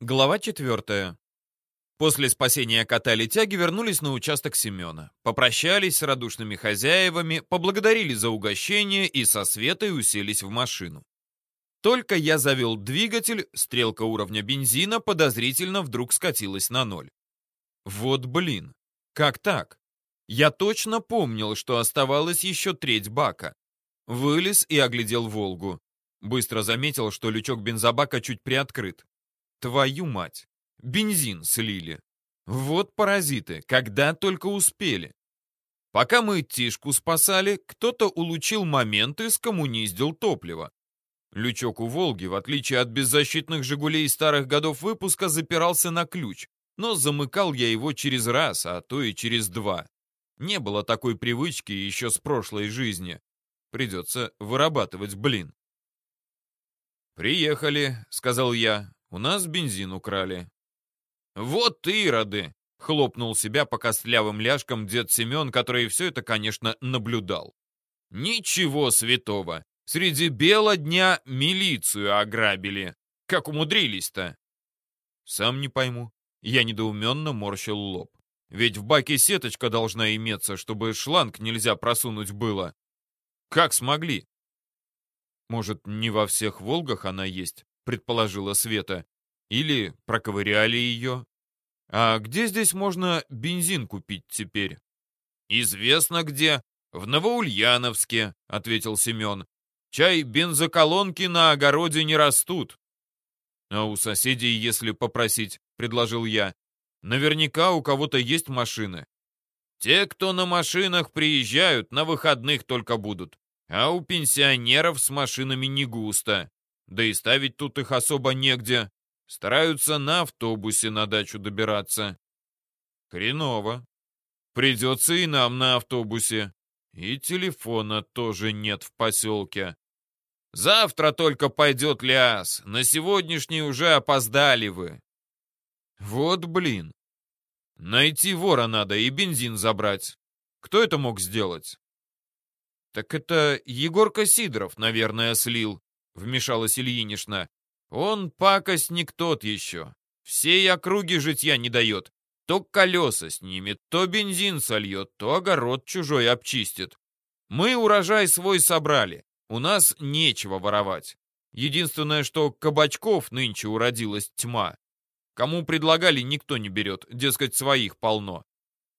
Глава четвертая. После спасения кота-летяги вернулись на участок Семена. Попрощались с радушными хозяевами, поблагодарили за угощение и со Светой уселись в машину. Только я завел двигатель, стрелка уровня бензина подозрительно вдруг скатилась на ноль. Вот блин, как так? Я точно помнил, что оставалось еще треть бака. Вылез и оглядел «Волгу». Быстро заметил, что лючок бензобака чуть приоткрыт. Твою мать! Бензин слили. Вот паразиты, когда только успели. Пока мы Тишку спасали, кто-то улучил момент и скоммуниздил топливо. Лючок у «Волги», в отличие от беззащитных «Жигулей» старых годов выпуска, запирался на ключ, но замыкал я его через раз, а то и через два. Не было такой привычки еще с прошлой жизни. Придется вырабатывать, блин. «Приехали», — сказал я. У нас бензин украли». «Вот ты, роды!» — хлопнул себя по костлявым ляжкам дед Семен, который все это, конечно, наблюдал. «Ничего святого! Среди бела дня милицию ограбили. Как умудрились-то?» «Сам не пойму». Я недоуменно морщил лоб. «Ведь в баке сеточка должна иметься, чтобы шланг нельзя просунуть было. Как смогли?» «Может, не во всех «Волгах» она есть?» Предположила Света. Или проковыряли ее. А где здесь можно бензин купить теперь? Известно где. В Новоульяновске, ответил Семен. Чай бензоколонки на огороде не растут. А у соседей, если попросить, предложил я. Наверняка у кого-то есть машины. Те, кто на машинах приезжают, на выходных только будут. А у пенсионеров с машинами не густо. Да и ставить тут их особо негде. Стараются на автобусе на дачу добираться. Хреново. Придется и нам на автобусе. И телефона тоже нет в поселке. Завтра только пойдет ляс. На сегодняшний уже опоздали вы. Вот блин. Найти вора надо и бензин забрать. Кто это мог сделать? Так это Егорка Сидоров, наверное, слил вмешалась Ильинична. «Он пакостник тот еще. Всей округи житья не дает. То колеса снимет, то бензин сольет, то огород чужой обчистит. Мы урожай свой собрали. У нас нечего воровать. Единственное, что кабачков нынче уродилась тьма. Кому предлагали, никто не берет, дескать, своих полно.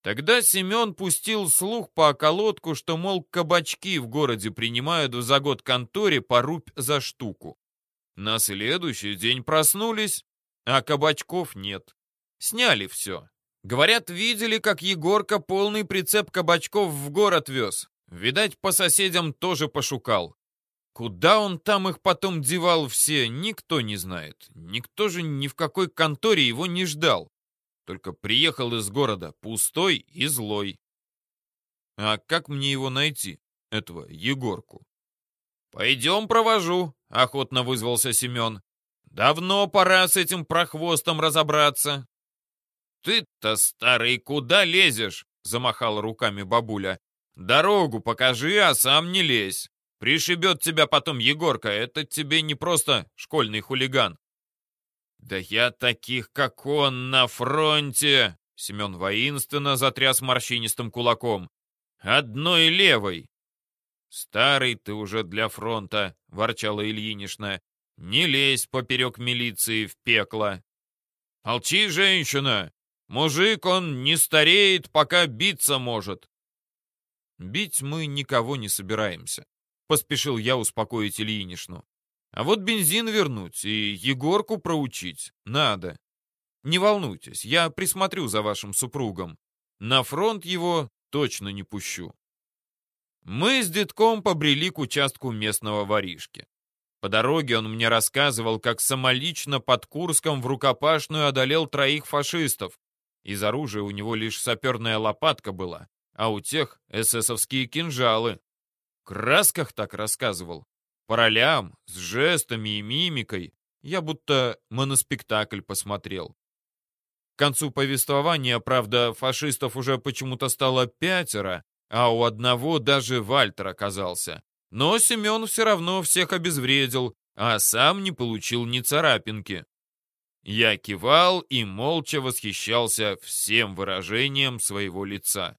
Тогда Семен пустил слух по околотку, что, мол, кабачки в городе принимают за год конторе по рубь за штуку. На следующий день проснулись, а кабачков нет. Сняли все. Говорят, видели, как Егорка полный прицеп кабачков в город вез. Видать, по соседям тоже пошукал. Куда он там их потом девал все, никто не знает. Никто же ни в какой конторе его не ждал. Только приехал из города пустой и злой. А как мне его найти, этого Егорку? «Пойдем провожу», — охотно вызвался Семен. «Давно пора с этим прохвостом разобраться». «Ты-то, старый, куда лезешь?» — замахала руками бабуля. «Дорогу покажи, а сам не лезь. Пришибет тебя потом Егорка, это тебе не просто школьный хулиган, «Да я таких, как он, на фронте!» Семен воинственно затряс морщинистым кулаком. «Одной левой!» «Старый ты уже для фронта», — ворчала Ильинична. «Не лезь поперек милиции в пекло». «Молчи, женщина! Мужик, он не стареет, пока биться может». «Бить мы никого не собираемся», — поспешил я успокоить Ильиничну. А вот бензин вернуть и Егорку проучить надо. Не волнуйтесь, я присмотрю за вашим супругом. На фронт его точно не пущу. Мы с детком побрели к участку местного воришки. По дороге он мне рассказывал, как самолично под Курском в рукопашную одолел троих фашистов. Из оружия у него лишь саперная лопатка была, а у тех эсэсовские кинжалы. В красках так рассказывал. По ролям, с жестами и мимикой я будто моноспектакль посмотрел. К концу повествования, правда, фашистов уже почему-то стало пятеро, а у одного даже Вальтер оказался. Но Семен все равно всех обезвредил, а сам не получил ни царапинки. Я кивал и молча восхищался всем выражением своего лица.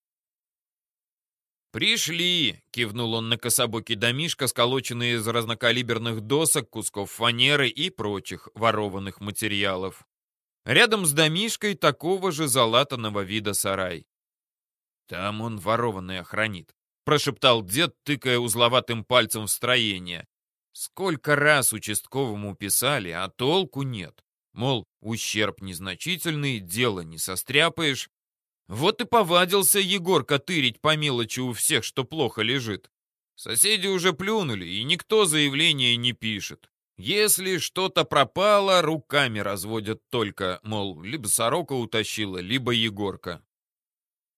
«Пришли!» — кивнул он на кособокий домишко, сколоченный из разнокалиберных досок, кусков фанеры и прочих ворованных материалов. Рядом с домишкой такого же залатанного вида сарай. «Там он ворованный охранит», — прошептал дед, тыкая узловатым пальцем в строение. «Сколько раз участковому писали, а толку нет. Мол, ущерб незначительный, дело не состряпаешь, вот и повадился Егорка тырить по мелочи у всех, что плохо лежит. Соседи уже плюнули, и никто заявления не пишет. Если что-то пропало, руками разводят только, мол, либо сорока утащила, либо Егорка.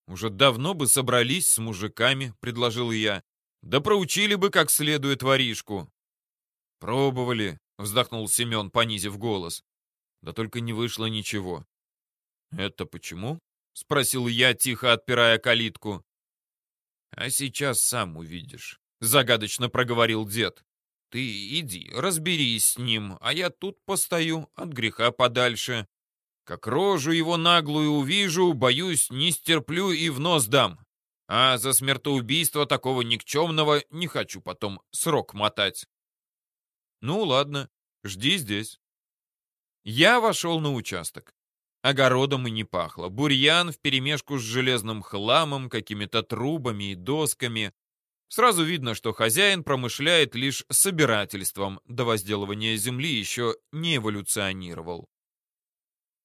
Уже давно бы собрались с мужиками, предложил я. Да проучили бы как следует воришку. Пробовали, вздохнул Семен, понизив голос. Да только не вышло ничего. Это почему? — спросил я, тихо отпирая калитку. «А сейчас сам увидишь», — загадочно проговорил дед. «Ты иди, разберись с ним, а я тут постою, от греха подальше. Как рожу его наглую увижу, боюсь, не стерплю и в нос дам. А за смертоубийство такого никчемного не хочу потом срок мотать». «Ну ладно, жди здесь». Я вошел на участок. Огородом и не пахло. Бурьян вперемешку с железным хламом, какими-то трубами и досками. Сразу видно, что хозяин промышляет лишь собирательством, до возделывания земли еще не эволюционировал.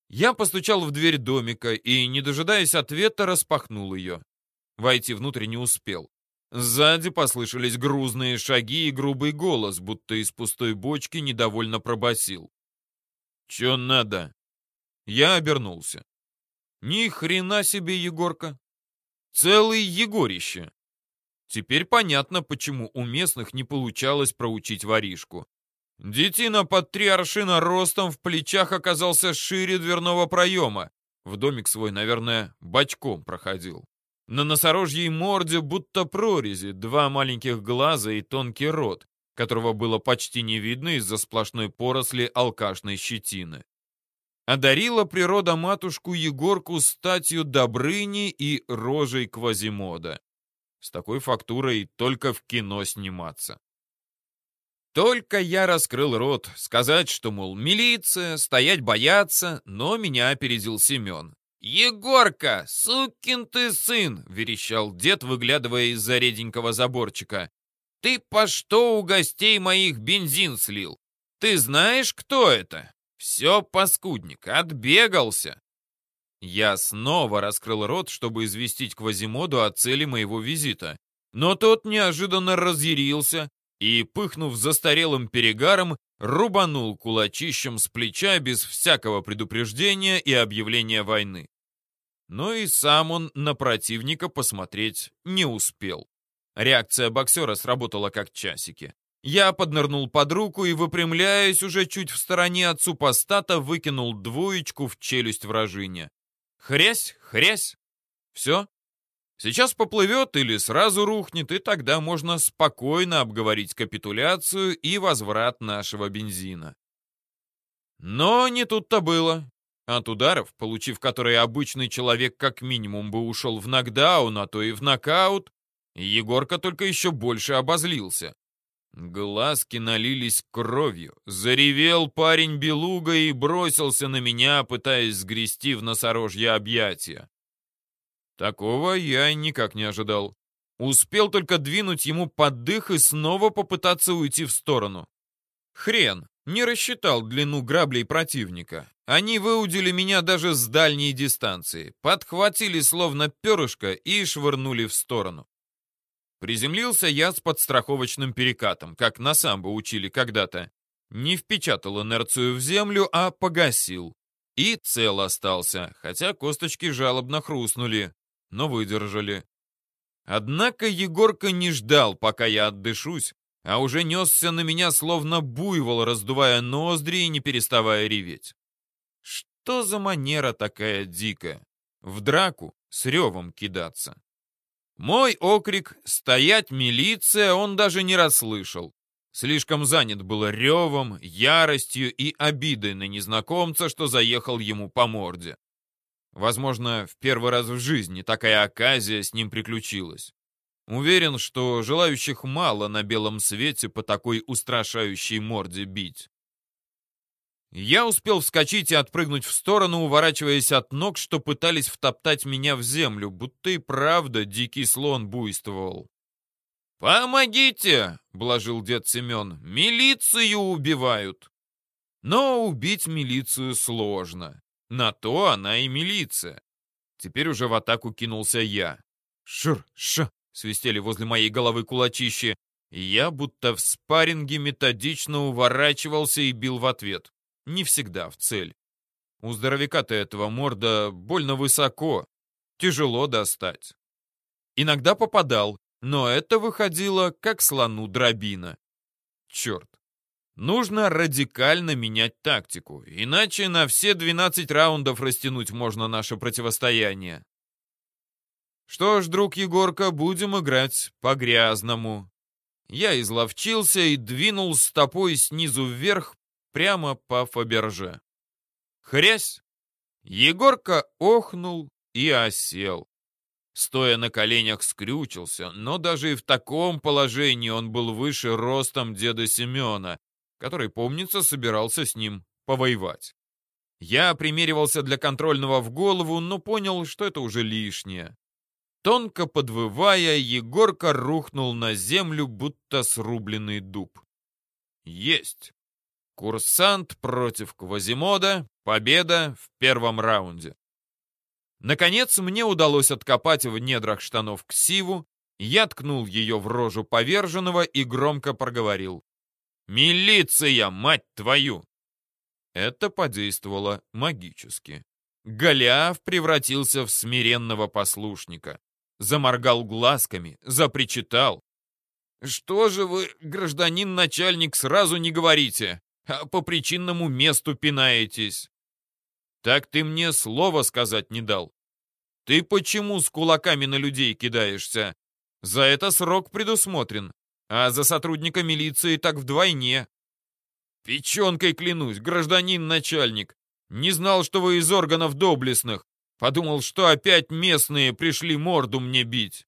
Я постучал в дверь домика и, не дожидаясь ответа, распахнул ее. Войти внутрь не успел. Сзади послышались грузные шаги и грубый голос, будто из пустой бочки недовольно пробасил. «Че надо?» Я обернулся. Ни хрена себе, Егорка. Целый Егорище. Теперь понятно, почему у местных не получалось проучить воришку. Детина под три аршина ростом в плечах оказался шире дверного проема. В домик свой, наверное, бочком проходил. На носорожьей морде будто прорези, два маленьких глаза и тонкий рот, которого было почти не видно из-за сплошной поросли алкашной щетины одарила природа матушку Егорку статью Добрыни и рожей Квазимода. С такой фактурой только в кино сниматься. Только я раскрыл рот, сказать, что, мол, милиция, стоять бояться, но меня опередил Семен. «Егорка, сукин ты сын!» — верещал дед, выглядывая из-за реденького заборчика. «Ты по что у гостей моих бензин слил? Ты знаешь, кто это?» «Все, паскудник, отбегался!» Я снова раскрыл рот, чтобы известить Квазимоду о цели моего визита. Но тот неожиданно разъярился и, пыхнув застарелым перегаром, рубанул кулачищем с плеча без всякого предупреждения и объявления войны. Но и сам он на противника посмотреть не успел. Реакция боксера сработала как часики. Я поднырнул под руку и, выпрямляясь уже чуть в стороне от супостата, выкинул двоечку в челюсть вражине. Хрясь, хрясь. Все. Сейчас поплывет или сразу рухнет, и тогда можно спокойно обговорить капитуляцию и возврат нашего бензина. Но не тут-то было. От ударов, получив которые обычный человек как минимум бы ушел в нокдаун, а то и в нокаут, Егорка только еще больше обозлился. Глазки налились кровью. Заревел парень белуга и бросился на меня, пытаясь сгрести в носорожье объятия. Такого я никак не ожидал. Успел только двинуть ему под дых и снова попытаться уйти в сторону. Хрен, не рассчитал длину граблей противника. Они выудили меня даже с дальней дистанции, подхватили словно перышко и швырнули в сторону. Приземлился я с подстраховочным перекатом, как на самбо учили когда-то. Не впечатал инерцию в землю, а погасил. И цел остался, хотя косточки жалобно хрустнули, но выдержали. Однако Егорка не ждал, пока я отдышусь, а уже несся на меня, словно буйвол, раздувая ноздри и не переставая реветь. Что за манера такая дикая? В драку с ревом кидаться. Мой окрик «Стоять, милиция!» он даже не расслышал. Слишком занят был ревом, яростью и обидой на незнакомца, что заехал ему по морде. Возможно, в первый раз в жизни такая оказия с ним приключилась. Уверен, что желающих мало на белом свете по такой устрашающей морде бить. Я успел вскочить и отпрыгнуть в сторону, уворачиваясь от ног, что пытались втоптать меня в землю, будто и правда дикий слон буйствовал. «Помогите!» — блажил дед Семен. «Милицию убивают!» Но убить милицию сложно. На то она и милиция. Теперь уже в атаку кинулся я. «Шр-ша!» — свистели возле моей головы кулачищи. я, будто в спарринге, методично уворачивался и бил в ответ. Не всегда в цель. У здоровяка-то этого морда больно высоко. Тяжело достать. Иногда попадал, но это выходило как слону дробина. Черт. Нужно радикально менять тактику, иначе на все 12 раундов растянуть можно наше противостояние. Что ж, друг Егорка, будем играть по-грязному. Я изловчился и двинул стопой снизу вверх прямо по Фаберже. Хрясь! Егорка охнул и осел. Стоя на коленях, скрючился, но даже и в таком положении он был выше ростом деда Семена, который, помнится, собирался с ним повоевать. Я примеривался для контрольного в голову, но понял, что это уже лишнее. Тонко подвывая, Егорка рухнул на землю, будто срубленный дуб. Есть! Курсант против Квазимода. Победа в первом раунде. Наконец, мне удалось откопать в недрах штанов ксиву, я ткнул ее в рожу поверженного и громко проговорил. «Милиция, мать твою!» Это подействовало магически. Голиаф превратился в смиренного послушника. Заморгал глазками, запричитал. «Что же вы, гражданин начальник, сразу не говорите, а по причинному месту пинаетесь?» «Так ты мне слова сказать не дал. Ты почему с кулаками на людей кидаешься? За это срок предусмотрен а за сотрудника милиции так вдвойне. Печенкой клянусь, гражданин начальник. Не знал, что вы из органов доблестных. Подумал, что опять местные пришли морду мне бить.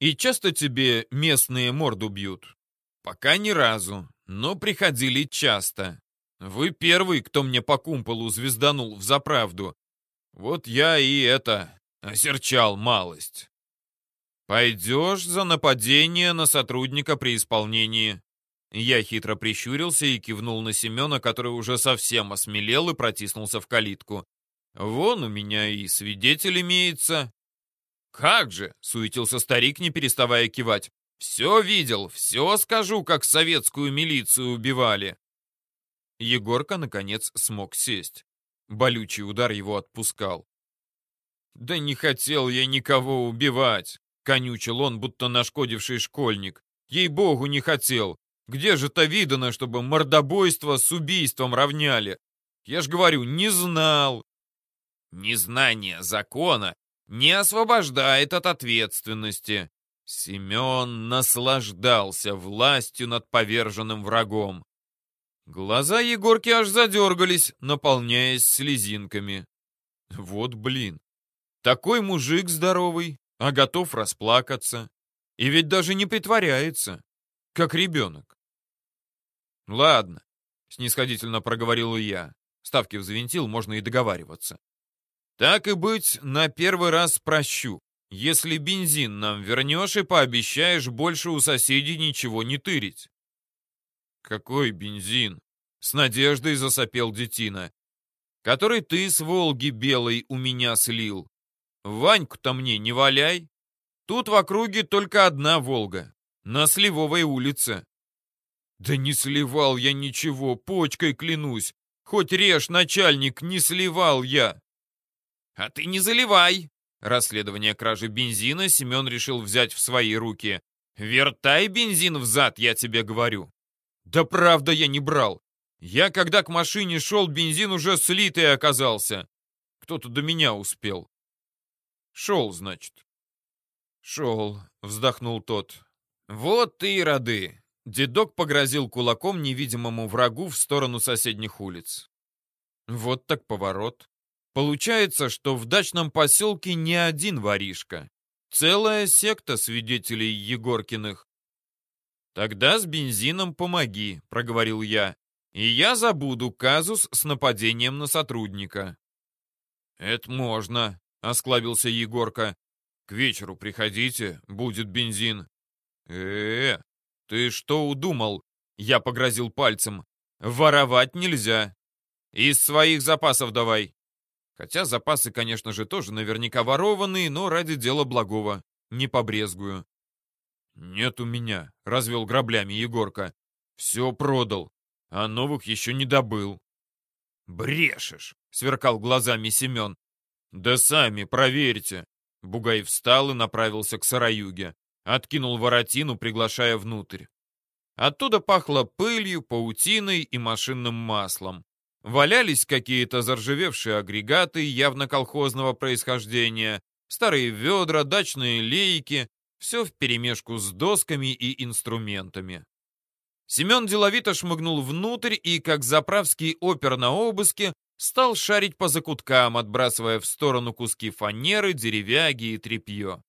И часто тебе местные морду бьют? Пока ни разу, но приходили часто. Вы первый, кто мне по кумполу звезданул в заправду. Вот я и это, осерчал малость. «Пойдешь за нападение на сотрудника при исполнении». Я хитро прищурился и кивнул на Семена, который уже совсем осмелел и протиснулся в калитку. «Вон у меня и свидетель имеется». «Как же!» — суетился старик, не переставая кивать. «Все видел, все скажу, как советскую милицию убивали». Егорка, наконец, смог сесть. Болючий удар его отпускал. «Да не хотел я никого убивать!» Конючил он, будто нашкодивший школьник. Ей-богу, не хотел. Где же то видано, чтобы мордобойство с убийством равняли? Я ж говорю, не знал. Незнание закона не освобождает от ответственности. Семен наслаждался властью над поверженным врагом. Глаза Егорки аж задергались, наполняясь слезинками. Вот блин. Такой мужик здоровый, а готов расплакаться. И ведь даже не притворяется, как ребенок. «Ладно», — снисходительно проговорил я. Ставки взвинтил, можно и договариваться. «Так и быть, на первый раз прощу, если бензин нам вернешь и пообещаешь больше у соседей ничего не тырить». «Какой бензин?» — с надеждой засопел детина. «Который ты с Волги белой у меня слил. Ваньку-то мне не валяй. Тут в округе только одна Волга. На Сливовой улице. Да не сливал я ничего, почкой клянусь. Хоть режь, начальник, не сливал я. А ты не заливай. Расследование кражи бензина Семен решил взять в свои руки. Вертай бензин взад, я тебе говорю. Да правда я не брал. Я, когда к машине шел, бензин уже слитый оказался. Кто-то до меня успел. Шел, значит. Шел, вздохнул тот. Вот ты, роды. Дедок погрозил кулаком невидимому врагу в сторону соседних улиц. Вот так поворот. Получается, что в дачном поселке не один воришка. Целая секта свидетелей Егоркиных. «Тогда с бензином помоги», — проговорил я, «и я забуду казус с нападением на сотрудника». «Это можно», — осклабился Егорка. «К вечеру приходите, будет бензин». «Э, -э ты что удумал?» — я погрозил пальцем. «Воровать нельзя. Из своих запасов давай». Хотя запасы, конечно же, тоже наверняка ворованные, но ради дела благого. Не побрезгую. «Нет у меня», — развел граблями Егорка. «Все продал, а новых еще не добыл». «Брешешь», — сверкал глазами Семен. «Да сами проверьте». Бугай встал и направился к сараюге. Откинул воротину, приглашая внутрь. Оттуда пахло пылью, паутиной и машинным маслом. Валялись какие-то заржавевшие агрегаты явно колхозного происхождения, старые ведра, дачные лейки, все вперемешку с досками и инструментами. Семен деловито шмыгнул внутрь и, как заправский опер на обыске, стал шарить по закуткам, отбрасывая в сторону куски фанеры, деревяги и тряпье.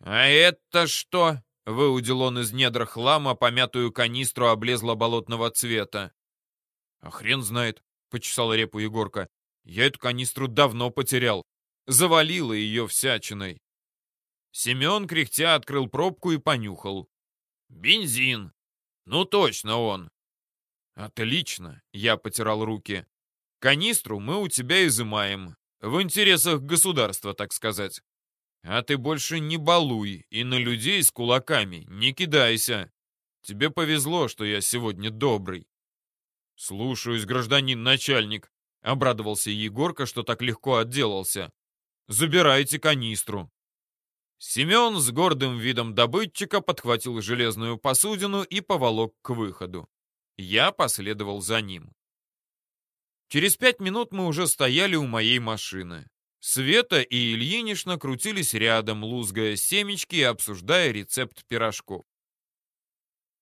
«А это что?» — выудил он из недр хлама помятую канистру облезло-болотного цвета. «А хрен знает», — почесал репу Егорка. «Я эту канистру давно потерял. Завалила ее всячиной». Семен, кряхтя, открыл пробку и понюхал. «Бензин! Ну точно он!» «Отлично!» — я потирал руки. «Канистру мы у тебя изымаем. В интересах государства, так сказать. А ты больше не балуй и на людей с кулаками не кидайся. Тебе повезло, что я сегодня добрый. «Слушаюсь, гражданин начальник», — обрадовался Егорка, что так легко отделался. «Забирайте канистру». Семен с гордым видом добытчика подхватил железную посудину и поволок к выходу. Я последовал за ним. Через пять минут мы уже стояли у моей машины. Света и Ильинишна крутились рядом, лузгая семечки и обсуждая рецепт пирожков.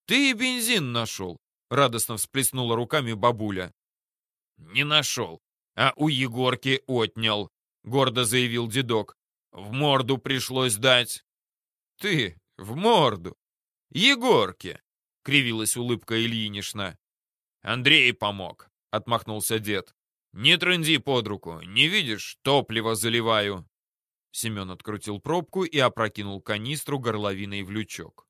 «Ты и бензин нашел», Радостно всплеснула руками бабуля. «Не нашел, а у Егорки отнял», — гордо заявил дедок. «В морду пришлось дать». «Ты в морду? Егорке!» — кривилась улыбка Ильинишна. «Андрей помог», — отмахнулся дед. «Не трынди под руку, не видишь, топливо заливаю». Семен открутил пробку и опрокинул канистру горловиной в лючок.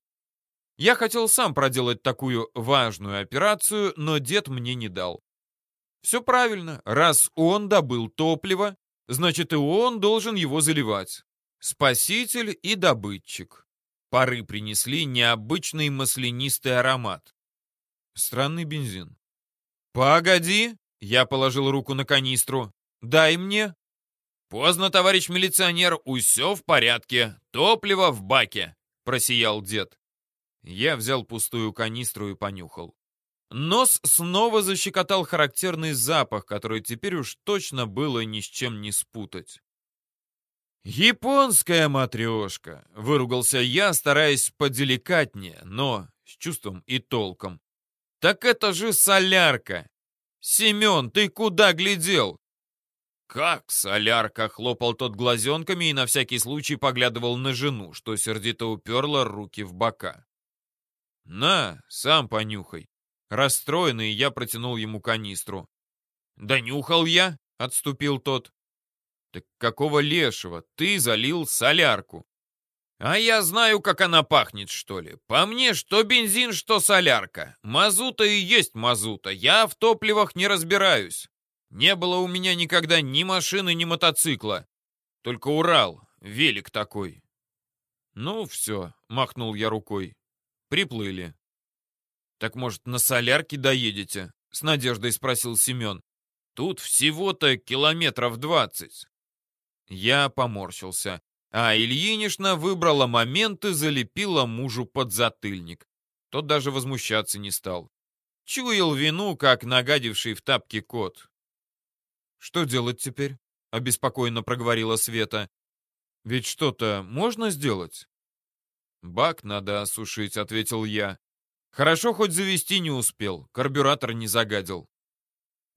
Я хотел сам проделать такую важную операцию, но дед мне не дал. Все правильно, раз он добыл топливо, значит и он должен его заливать. Спаситель и добытчик. Пары принесли необычный маслянистый аромат. Странный бензин. «Погоди!» — я положил руку на канистру. «Дай мне!» «Поздно, товарищ милиционер, усё в порядке. Топливо в баке!» — просиял дед. Я взял пустую канистру и понюхал. Нос снова защекотал характерный запах, который теперь уж точно было ни с чем не спутать. «Японская матрешка!» — выругался я, стараясь поделикатнее, но с чувством и толком. «Так это же солярка! Семен, ты куда глядел?» «Как солярка?» — хлопал тот глазенками и на всякий случай поглядывал на жену, что сердито уперла руки в бока. «На, сам понюхай». Расстроенный, я протянул ему канистру. «Да нюхал я», — отступил тот. «Так какого лешего? Ты залил солярку». «А я знаю, как она пахнет, что ли. По мне, что бензин, что солярка. Мазута и есть мазута. Я в топливах не разбираюсь. Не было у меня никогда ни машины, ни мотоцикла. Только Урал, велик такой». «Ну, все», — махнул я рукой. Приплыли. «Так, может, на солярке доедете?» — с надеждой спросил Семен. «Тут всего-то километров двадцать». Я поморщился, а Ильинишна выбрала момент и залепила мужу под затыльник. Тот даже возмущаться не стал. Чуял вину, как нагадивший в тапке кот. «Что делать теперь?» — обеспокоенно проговорила Света. «Ведь что-то можно сделать?» «Бак надо осушить», — ответил я. «Хорошо, хоть завести не успел, карбюратор не загадил».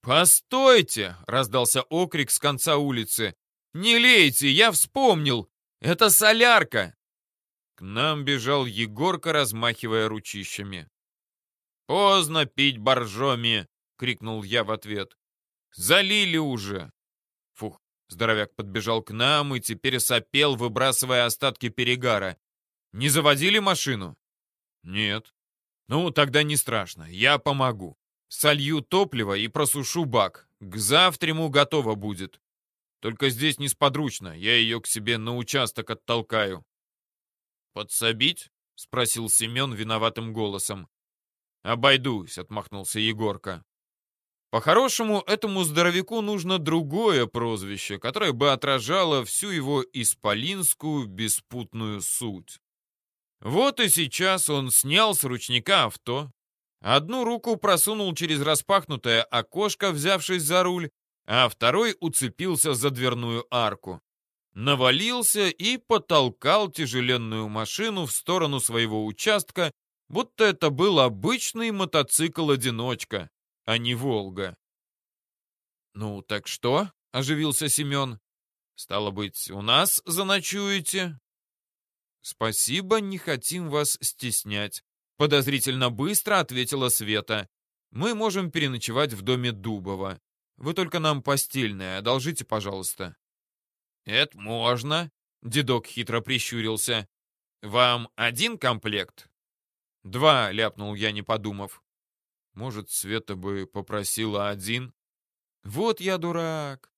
«Постойте!» — раздался окрик с конца улицы. «Не лейте, я вспомнил! Это солярка!» К нам бежал Егорка, размахивая ручищами. «Поздно пить боржоми!» — крикнул я в ответ. «Залили уже!» Фух, здоровяк подбежал к нам и теперь сопел, выбрасывая остатки перегара. «Не заводили машину?» «Нет». «Ну, тогда не страшно, я помогу. Солью топливо и просушу бак. К завтраму готово будет. Только здесь несподручно, я ее к себе на участок оттолкаю». «Подсобить?» — спросил Семен виноватым голосом. «Обойдусь», — отмахнулся Егорка. По-хорошему, этому здоровяку нужно другое прозвище, которое бы отражало всю его исполинскую беспутную суть. Вот и сейчас он снял с ручника авто, одну руку просунул через распахнутое окошко, взявшись за руль, а второй уцепился за дверную арку. Навалился и потолкал тяжеленную машину в сторону своего участка, будто это был обычный мотоцикл-одиночка, а не «Волга». «Ну, так что?» — оживился Семен. «Стало быть, у нас заночуете?» «Спасибо, не хотим вас стеснять», — подозрительно быстро ответила Света. «Мы можем переночевать в доме Дубова. Вы только нам постельное одолжите, пожалуйста». «Это можно», — дедок хитро прищурился. «Вам один комплект?» «Два», — ляпнул я, не подумав. «Может, Света бы попросила один?» «Вот я дурак.